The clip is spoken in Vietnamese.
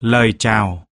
lời chào.